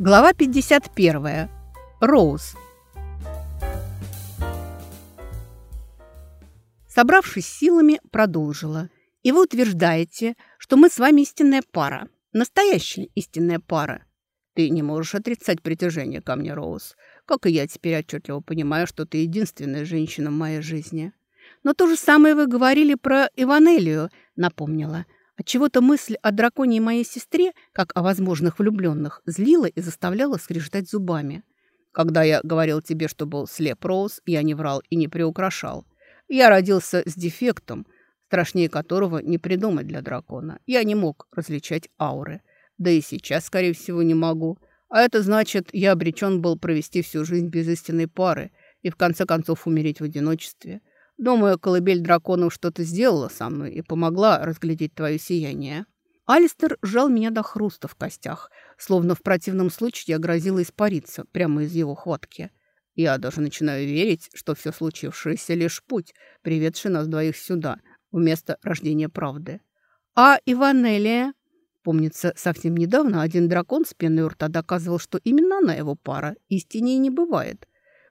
Глава 51. Роуз. Собравшись силами, продолжила. И вы утверждаете, что мы с вами истинная пара. Настоящая истинная пара. Ты не можешь отрицать притяжение ко мне, Роуз. Как и я теперь отчетливо понимаю, что ты единственная женщина в моей жизни. Но то же самое вы говорили про Иванелию, напомнила. Отчего-то мысль о драконе и моей сестре, как о возможных влюбленных, злила и заставляла скрежетать зубами. Когда я говорил тебе, что был слеп Роуз, я не врал и не приукрашал. Я родился с дефектом, страшнее которого не придумать для дракона. Я не мог различать ауры. Да и сейчас, скорее всего, не могу. А это значит, я обречен был провести всю жизнь без истинной пары и в конце концов умереть в одиночестве. Думаю, колыбель драконов что-то сделала со мной и помогла разглядеть твое сияние. Алистер сжал меня до хруста в костях, словно в противном случае я грозила испариться прямо из его хватки. Я даже начинаю верить, что все случившееся лишь путь, приведший нас двоих сюда, вместо рождения правды. А Иванелия? Помнится, совсем недавно один дракон с пеной у рта доказывал, что именно она его пара. Истине не бывает.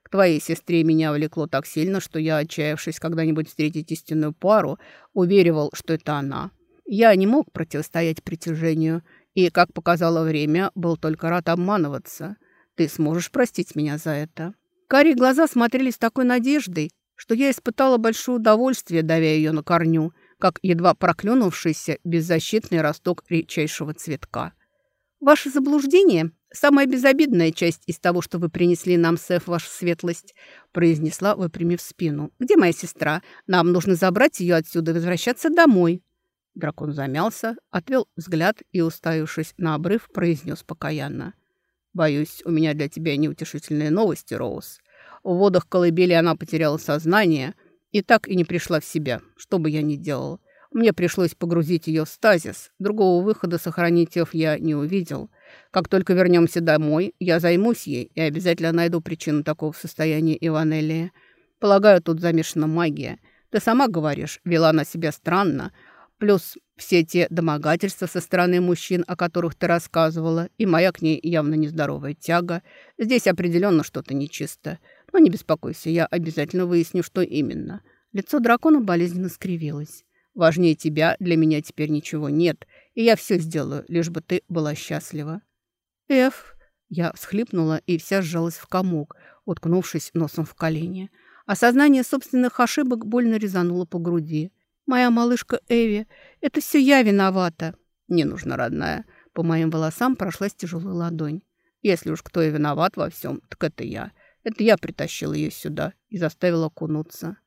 К твоей сестре меня влекло так сильно, что я, отчаявшись когда-нибудь встретить истинную пару, уверивал, что это она. Я не мог противостоять притяжению, и, как показало время, был только рад обманываться. Ты сможешь простить меня за это?» Карие глаза смотрели с такой надеждой, что я испытала большое удовольствие, давя ее на корню, как едва проклюнувшийся беззащитный росток редчайшего цветка. «Ваше заблуждение «Самая безобидная часть из того, что вы принесли нам, Сэф, ваша светлость», произнесла, выпрямив спину. «Где моя сестра? Нам нужно забрать ее отсюда и возвращаться домой». Дракон замялся, отвел взгляд и, уставившись на обрыв, произнес покаянно. «Боюсь, у меня для тебя неутешительные новости, Роуз. В водах колыбели она потеряла сознание и так и не пришла в себя, что бы я ни делал. Мне пришлось погрузить ее в стазис. Другого выхода сохранить их я не увидел». Как только вернемся домой, я займусь ей и обязательно найду причину такого состояния Иванелли. Полагаю, тут замешана магия. Ты сама говоришь, вела на себя странно. Плюс все те домогательства со стороны мужчин, о которых ты рассказывала, и моя к ней явно нездоровая тяга. Здесь определенно что-то нечисто. Но не беспокойся, я обязательно выясню, что именно. Лицо дракона болезненно скривилось. Важнее тебя для меня теперь ничего нет, и я все сделаю, лишь бы ты была счастлива. Эф, я всхлипнула и вся сжалась в комок, уткнувшись носом в колени. Осознание собственных ошибок больно резануло по груди. «Моя малышка Эви, это все я виновата!» «Не нужно, родная!» По моим волосам прошлась тяжелая ладонь. «Если уж кто и виноват во всем, так это я. Это я притащила ее сюда и заставила окунуться.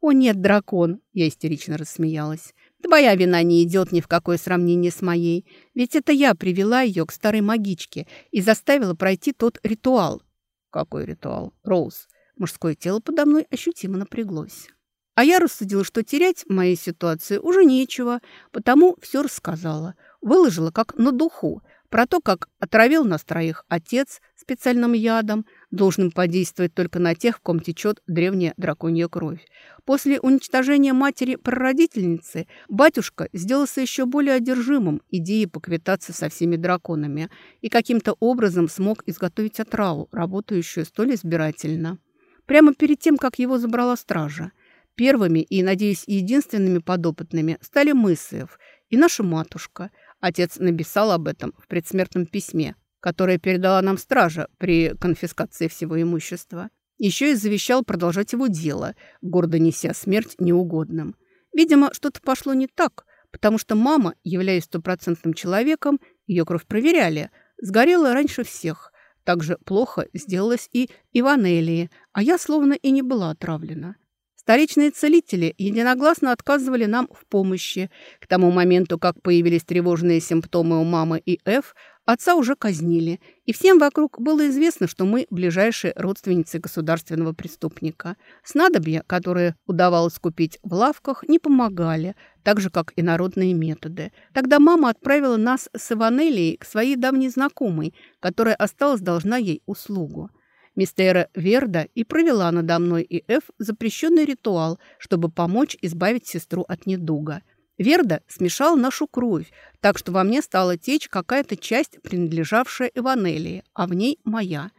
«О нет, дракон!» – я истерично рассмеялась. «Твоя вина не идет ни в какое сравнение с моей. Ведь это я привела ее к старой магичке и заставила пройти тот ритуал». «Какой ритуал? Роуз?» Мужское тело подо мной ощутимо напряглось. А я рассудила, что терять в моей ситуации уже нечего, потому все рассказала. Выложила как на духу про то, как отравил нас троих отец специальным ядом – должным подействовать только на тех, в ком течет древняя драконья кровь. После уничтожения матери-прародительницы батюшка сделался еще более одержимым идеей поквитаться со всеми драконами и каким-то образом смог изготовить отраву, работающую столь избирательно. Прямо перед тем, как его забрала стража, первыми и, надеюсь, единственными подопытными стали Мысаев и наша матушка. Отец написал об этом в предсмертном письме, которое передала нам стража при конфискации всего имущества. Еще и завещал продолжать его дело, гордо неся смерть неугодным. Видимо, что-то пошло не так, потому что мама, являясь стопроцентным человеком, ее кровь проверяли, сгорела раньше всех. Также плохо сделалось и Иванелии, а я словно и не была отравлена. Столичные целители единогласно отказывали нам в помощи. К тому моменту, как появились тревожные симптомы у мамы и Ф, отца уже казнили. И всем вокруг было известно, что мы ближайшие родственницы государственного преступника. Снадобья, которые удавалось купить в лавках, не помогали, так же, как и народные методы. Тогда мама отправила нас с Иванелией к своей давней знакомой, которая осталась должна ей услугу. Мистера Верда и провела надо мной и Ф запрещенный ритуал, чтобы помочь избавить сестру от недуга. Верда смешал нашу кровь, так что во мне стала течь какая-то часть, принадлежавшая Иванелии, а в ней моя.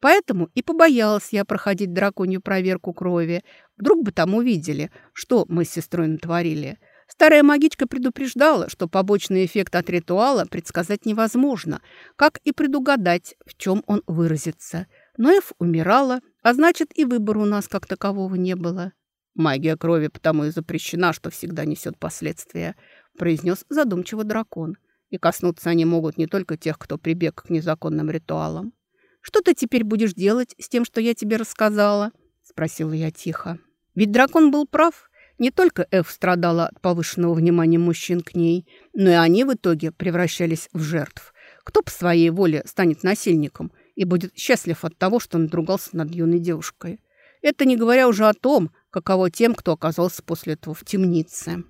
Поэтому и побоялась я проходить драконью проверку крови. Вдруг бы там увидели, что мы с сестрой натворили. Старая магичка предупреждала, что побочный эффект от ритуала предсказать невозможно, как и предугадать, в чем он выразится. Но Эф умирала, а значит, и выбора у нас как такового не было. «Магия крови потому и запрещена, что всегда несет последствия», произнес задумчиво дракон. «И коснуться они могут не только тех, кто прибег к незаконным ритуалам». «Что ты теперь будешь делать с тем, что я тебе рассказала?» спросила я тихо. Ведь дракон был прав. Не только Эф страдала от повышенного внимания мужчин к ней, но и они в итоге превращались в жертв. Кто по своей воле станет насильником и будет счастлив от того, что надругался над юной девушкой? Это не говоря уже о том, каково тем, кто оказался после этого в темнице.